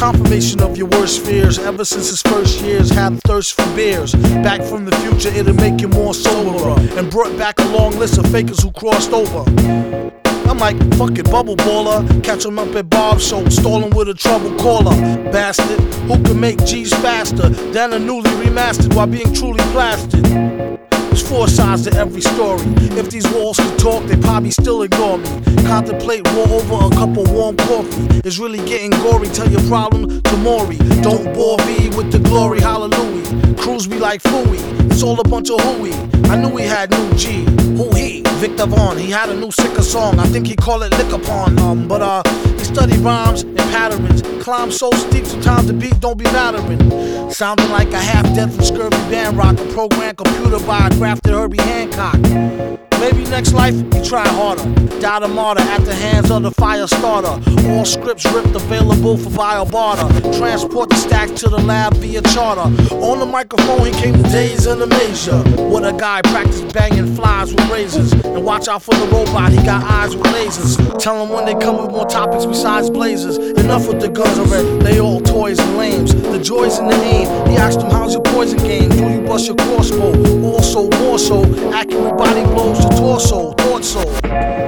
confirmation of your worst fears. Ever since his first years, had a thirst for beers. Back from the future, it'll make you more soberer. And brought back a long list of fakers who crossed over. I'm like, fuck it, bubble baller. Catch him up at Bob's show, stalling with a trouble caller. Bastard, who can make G's faster than a newly remastered while being truly plastered? There's four sides to every story. If these walls could talk, they probably still ignore me. Contemplate war over a cup of warm coffee. It's really getting gory. Tell your problem to Maury. Don't bore me with the glory, hallelujah. Cruise me like Fooey. It's all a bunch of hooey. I knew he had new G. Who he? Viktor Vaughn. He had a new sicker song. I think he called it Lickupon. Um, but uh, he studied rhymes and patterns. Climbed so steep, sometimes the beat don't be mattering. Sounding like a half dead from scurvy band rock, a program computer by a Herbie Hancock. Maybe next life he try harder. Died a martyr at the hands of the fire starter. All scripts ripped available for via barter. Transport the stack to the lab via charter. On the microphone he came to days in the major. What a guy practice banging flies with razors. And watch out for the robot, he got eyes with lasers. Tell him when they come with more topics besides blazers. Enough with the guns already, they all toys and lames. The joys in the aim. He asked him, How's your poison game? Do you bust your crossbow? Also, more so, accurate body blows your torso, thought so.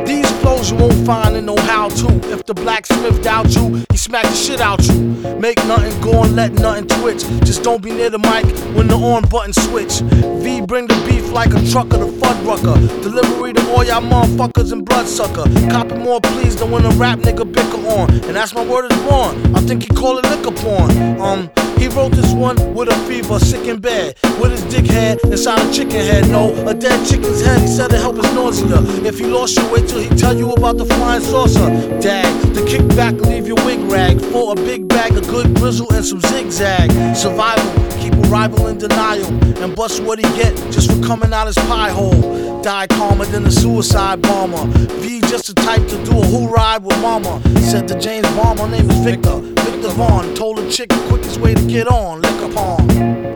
These blows you won't find in no how to. If the blacksmith doubt you, he smack the shit out you. Make nothing go and let nothing twitch. Just don't be near the mic when the on button switch. V bring the beef like a trucker to Fuddrucker. Delivery to all y'all motherfuckers and bloodsucker. Copy more please than when a rap nigga bicker on. And that's my word is born. I think he call it Lickupon. Um, he wrote this one with a fever, sick in bed, with his dick head inside a chicken head. No, a dead chicken's head. He said it help his nausea. If he lost you, wait till he tell you about the flying saucer. Dag, the kickback leave your wig rag for a big bag of good grizzle and some zigzag. Survival, keep a rival in denial and bust what he get just for coming out his pie hole. Die calmer than a suicide bomber. V just the type to do a who ride with mama. Said to James my name is Viktor. Viktor Vaughn told a chick the quickest way to get on, Lickupon.